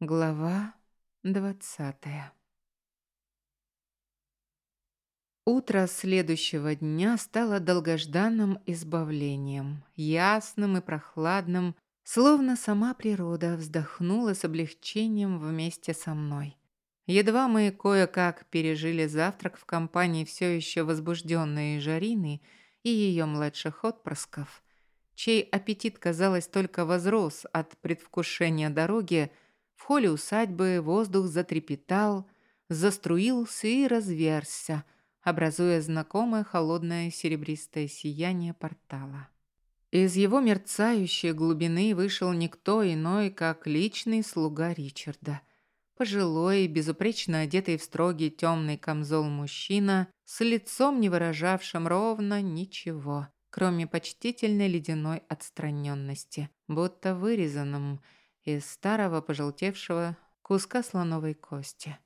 Глава двадцатая Утро следующего дня стало долгожданным избавлением, ясным и прохладным, словно сама природа вздохнула с облегчением вместе со мной. Едва мы кое-как пережили завтрак в компании все еще возбужденной Жарины и ее младших отпрысков, чей аппетит, казалось, только возрос от предвкушения дороги, в холле усадьбы воздух затрепетал, заструился и разверзся, образуя знакомое холодное серебристое сияние портала. Из его мерцающей глубины вышел никто иной, как личный слуга Ричарда. Пожилой, безупречно одетый в строгий темный камзол мужчина, с лицом, не выражавшим ровно ничего, кроме почтительной ледяной отстраненности, будто вырезанным – из старого пожелтевшего куска слоновой кости.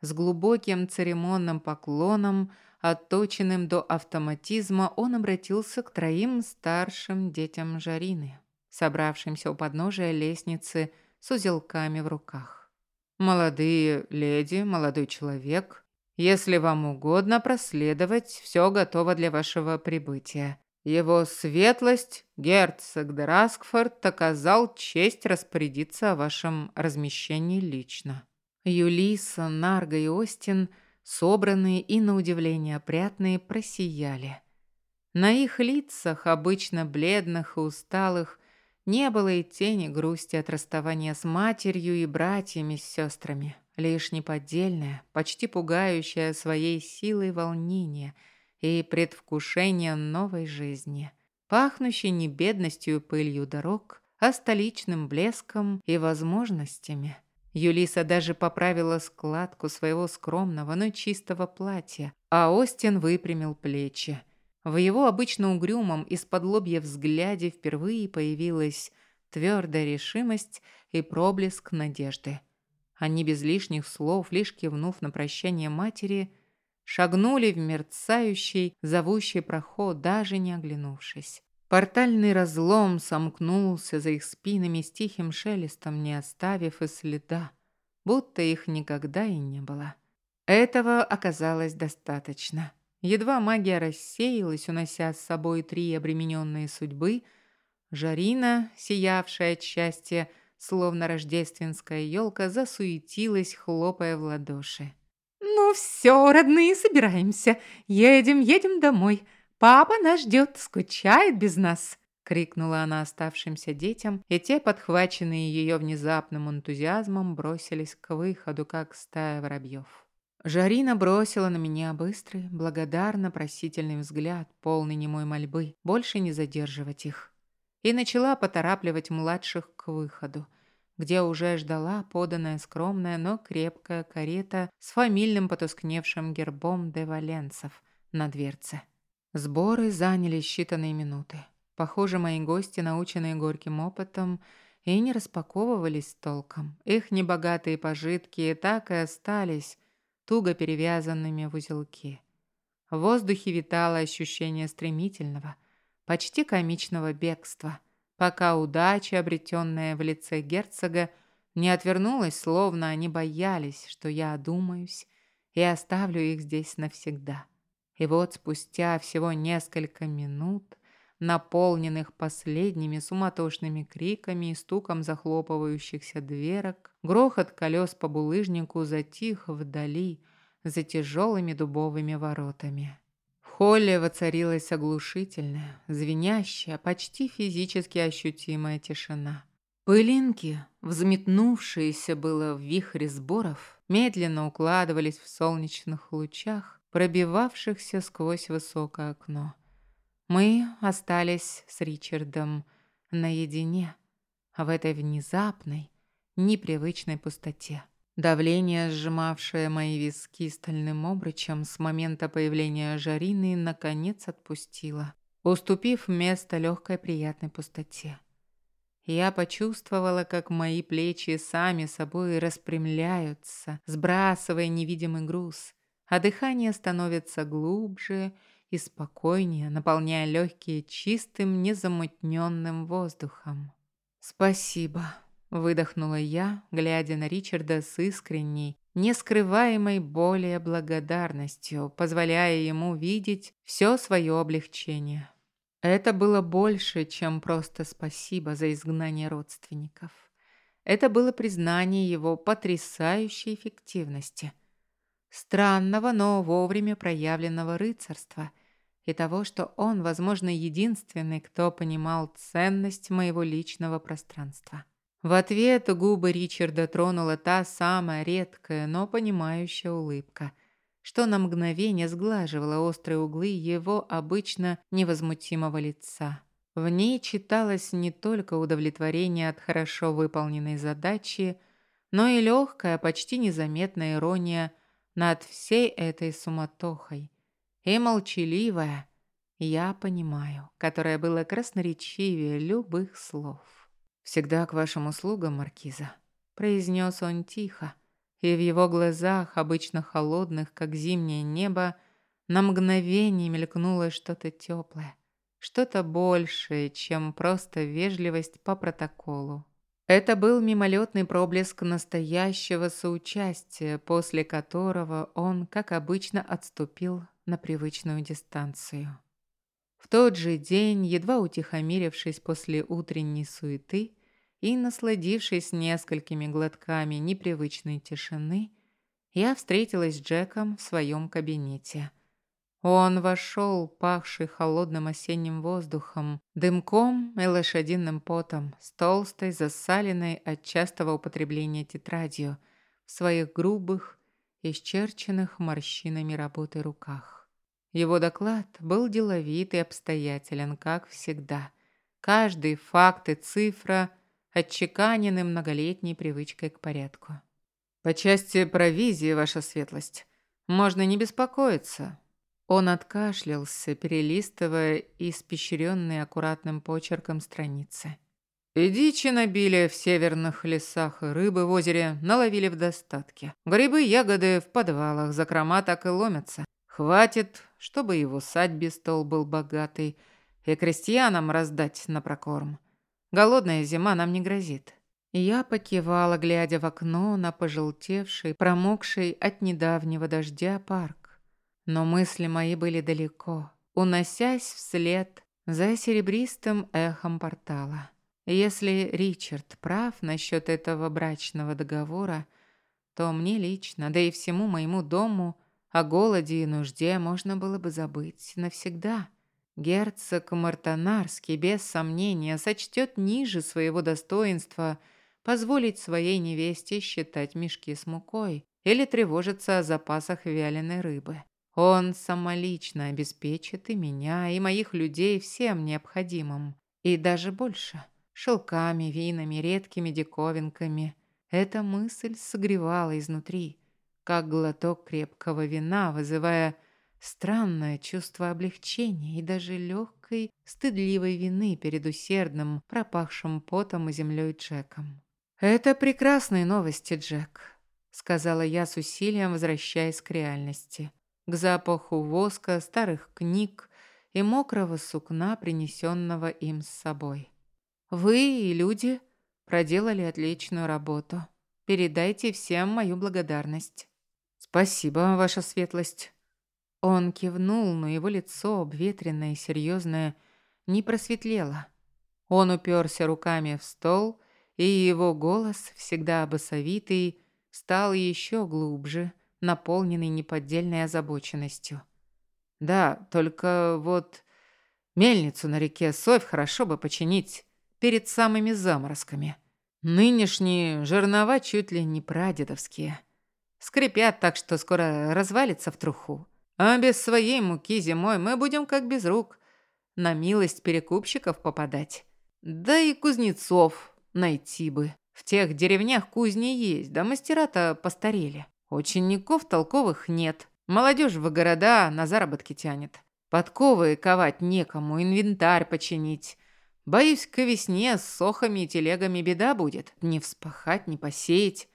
С глубоким церемонным поклоном, отточенным до автоматизма, он обратился к троим старшим детям Жарины, собравшимся у подножия лестницы с узелками в руках. «Молодые леди, молодой человек, если вам угодно проследовать, все готово для вашего прибытия. Его светлость, герцог де Раскфорд, оказал честь распорядиться о вашем размещении лично. Юлиса, Нарга и Остин, собранные и, на удивление, опрятные, просияли. На их лицах, обычно бледных и усталых, не было и тени грусти от расставания с матерью и братьями с сестрами, лишь неподдельное, почти пугающее своей силой волнение – и предвкушение новой жизни, пахнущей не бедностью и пылью дорог, а столичным блеском и возможностями. Юлиса даже поправила складку своего скромного, но чистого платья, а Остин выпрямил плечи. В его обычно угрюмом из-под лобья взгляде впервые появилась твердая решимость и проблеск надежды. Они без лишних слов, лишь кивнув на прощание матери, шагнули в мерцающий, зовущий проход, даже не оглянувшись. Портальный разлом сомкнулся за их спинами с тихим шелестом, не оставив и следа, будто их никогда и не было. Этого оказалось достаточно. Едва магия рассеялась, унося с собой три обремененные судьбы, Жарина, сиявшая от счастья, словно рождественская елка, засуетилась, хлопая в ладоши. «Ну все, родные, собираемся. Едем, едем домой. Папа нас ждет, скучает без нас». Крикнула она оставшимся детям, и те, подхваченные ее внезапным энтузиазмом, бросились к выходу, как стая воробьев. Жарина бросила на меня быстрый, благодарно просительный взгляд, полный немой мольбы, больше не задерживать их, и начала поторапливать младших к выходу где уже ждала поданная скромная, но крепкая карета с фамильным потускневшим гербом де Валенцев на дверце. Сборы заняли считанные минуты. Похоже, мои гости, наученные горьким опытом, и не распаковывались толком. Их небогатые пожитки так и остались туго перевязанными в узелки. В воздухе витало ощущение стремительного, почти комичного бегства – пока удача, обретенная в лице герцога, не отвернулась, словно они боялись, что я одумаюсь и оставлю их здесь навсегда. И вот спустя всего несколько минут, наполненных последними суматошными криками и стуком захлопывающихся дверок, грохот колес по булыжнику затих вдали за тяжелыми дубовыми воротами холле воцарилась оглушительная, звенящая, почти физически ощутимая тишина. Пылинки, взметнувшиеся было в вихре сборов, медленно укладывались в солнечных лучах, пробивавшихся сквозь высокое окно. Мы остались с Ричардом наедине в этой внезапной, непривычной пустоте. Давление, сжимавшее мои виски стальным обручем с момента появления Жарины, наконец отпустило, уступив место легкой приятной пустоте. Я почувствовала, как мои плечи сами собой распрямляются, сбрасывая невидимый груз, а дыхание становится глубже и спокойнее, наполняя легкие чистым, незамутненным воздухом. «Спасибо», выдохнула я, глядя на Ричарда с искренней, нескрываемой более благодарностью, позволяя ему видеть все свое облегчение. Это было больше, чем просто спасибо за изгнание родственников. Это было признание его потрясающей эффективности, странного, но вовремя проявленного рыцарства и того, что он, возможно, единственный, кто понимал ценность моего личного пространства. В ответ губы Ричарда тронула та самая редкая, но понимающая улыбка, что на мгновение сглаживала острые углы его обычно невозмутимого лица. В ней читалось не только удовлетворение от хорошо выполненной задачи, но и легкая, почти незаметная ирония над всей этой суматохой. И молчаливая «я понимаю», которая была красноречивее любых слов. «Всегда к вашим услугам, Маркиза», — произнес он тихо, и в его глазах, обычно холодных, как зимнее небо, на мгновение мелькнуло что-то теплое, что-то большее, чем просто вежливость по протоколу. Это был мимолетный проблеск настоящего соучастия, после которого он, как обычно, отступил на привычную дистанцию. В тот же день, едва утихомирившись после утренней суеты, и, насладившись несколькими глотками непривычной тишины, я встретилась с Джеком в своем кабинете. Он вошел, пахший холодным осенним воздухом, дымком и лошадиным потом, с толстой, засаленной от частого употребления тетрадью, в своих грубых, исчерченных морщинами работы руках. Его доклад был деловит и обстоятелен, как всегда. Каждый факт и цифра – отчеканены многолетней привычкой к порядку. «По части провизии, ваша светлость, можно не беспокоиться». Он откашлялся, перелистывая испещренные аккуратным почерком страницы. И дичи набили в северных лесах, рыбы в озере наловили в достатке. Грибы, ягоды в подвалах, закрома так и ломятся. Хватит, чтобы его садьбе стол был богатый, и крестьянам раздать на прокорм. Голодная зима нам не грозит. Я покивала, глядя в окно на пожелтевший, промокший от недавнего дождя парк. Но мысли мои были далеко, уносясь вслед за серебристым эхом портала. Если Ричард прав насчет этого брачного договора, то мне лично, да и всему моему дому о голоде и нужде можно было бы забыть навсегда. Герцог Мартанарский, без сомнения, сочтет ниже своего достоинства позволить своей невесте считать мешки с мукой или тревожиться о запасах вяленой рыбы. Он самолично обеспечит и меня, и моих людей всем необходимым. И даже больше. Шелками, винами, редкими диковинками. Эта мысль согревала изнутри, как глоток крепкого вина, вызывая Странное чувство облегчения и даже легкой, стыдливой вины перед усердным, пропахшим потом и землей Джеком. «Это прекрасные новости, Джек», — сказала я с усилием, возвращаясь к реальности, к запаху воска, старых книг и мокрого сукна, принесенного им с собой. «Вы и люди проделали отличную работу. Передайте всем мою благодарность». «Спасибо, ваша светлость». Он кивнул, но его лицо, обветренное и серьезное, не просветлело. Он уперся руками в стол, и его голос, всегда басовитый, стал еще глубже, наполненный неподдельной озабоченностью. «Да, только вот мельницу на реке Совь хорошо бы починить перед самыми заморозками. Нынешние жернова чуть ли не прадедовские. Скрипят так, что скоро развалится в труху. А без своей муки зимой мы будем как без рук. На милость перекупщиков попадать. Да и кузнецов найти бы. В тех деревнях кузни есть, да мастера-то постарели. Учеников толковых нет. Молодежь в города на заработки тянет. Подковы ковать некому, инвентарь починить. Боюсь, к весне с сохами и телегами беда будет. Не вспахать, не посеять.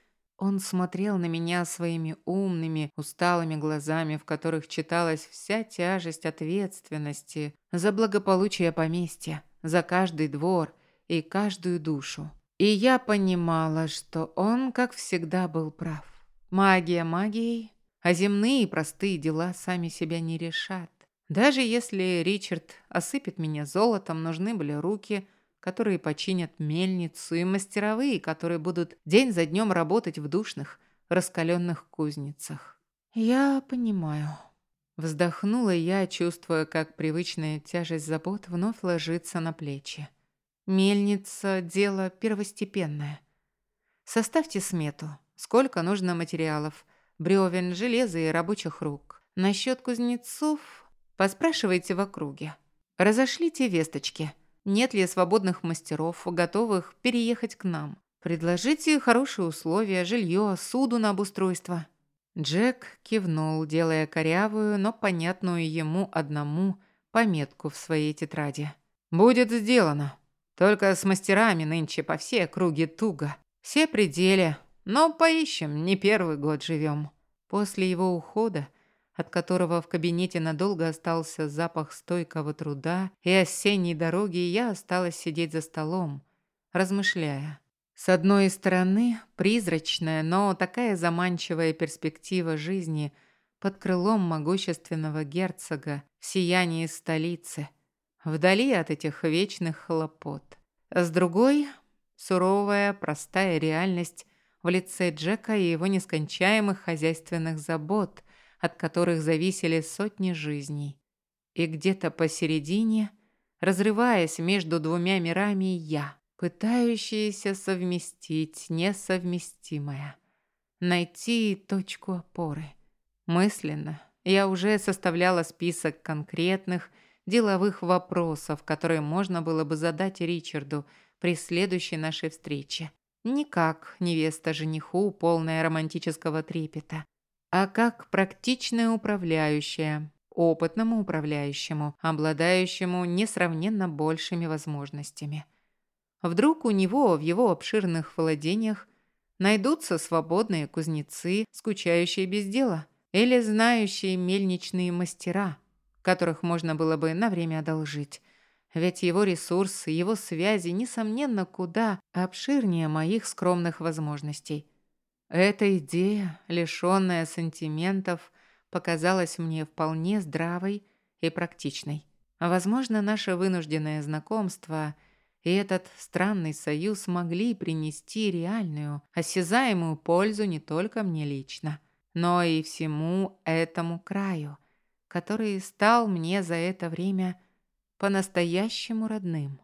Он смотрел на меня своими умными, усталыми глазами, в которых читалась вся тяжесть ответственности за благополучие поместья, за каждый двор и каждую душу. И я понимала, что он, как всегда, был прав. Магия магией, а земные простые дела сами себя не решат. Даже если Ричард осыпет меня золотом, нужны были руки, которые починят мельницу, и мастеровые, которые будут день за днем работать в душных, раскаленных кузницах. «Я понимаю». Вздохнула я, чувствуя, как привычная тяжесть забот вновь ложится на плечи. Мельница – дело первостепенное. Составьте смету, сколько нужно материалов, бревен, железа и рабочих рук. Насчет кузнецов поспрашивайте в округе. Разошлите весточки. Нет ли свободных мастеров, готовых переехать к нам? Предложите хорошие условия, жилье, суду на обустройство. Джек кивнул, делая корявую, но понятную ему одному пометку в своей тетради. «Будет сделано», только с мастерами нынче по всей округе туго. Все пределе, но поищем, не первый год живем. После его ухода, от которого в кабинете надолго остался запах стойкого труда и осенней дороги, я осталась сидеть за столом, размышляя. С одной стороны, призрачная, но такая заманчивая перспектива жизни под крылом могущественного герцога в сиянии столицы – вдали от этих вечных хлопот. С другой – суровая, простая реальность в лице Джека и его нескончаемых хозяйственных забот, от которых зависели сотни жизней. И где-то посередине, разрываясь между двумя мирами, я, пытающаяся совместить несовместимое, найти точку опоры. Мысленно я уже составляла список конкретных – деловых вопросов, которые можно было бы задать Ричарду при следующей нашей встрече. Не как невеста жениху, полная романтического трепета, а как практичная управляющая, опытному управляющему, обладающему несравненно большими возможностями. Вдруг у него в его обширных владениях найдутся свободные кузнецы, скучающие без дела, или знающие мельничные мастера – которых можно было бы на время одолжить. Ведь его ресурсы, его связи, несомненно, куда обширнее моих скромных возможностей. Эта идея, лишенная сантиментов, показалась мне вполне здравой и практичной. Возможно, наше вынужденное знакомство и этот странный союз могли принести реальную, осязаемую пользу не только мне лично, но и всему этому краю – который стал мне за это время по-настоящему родным.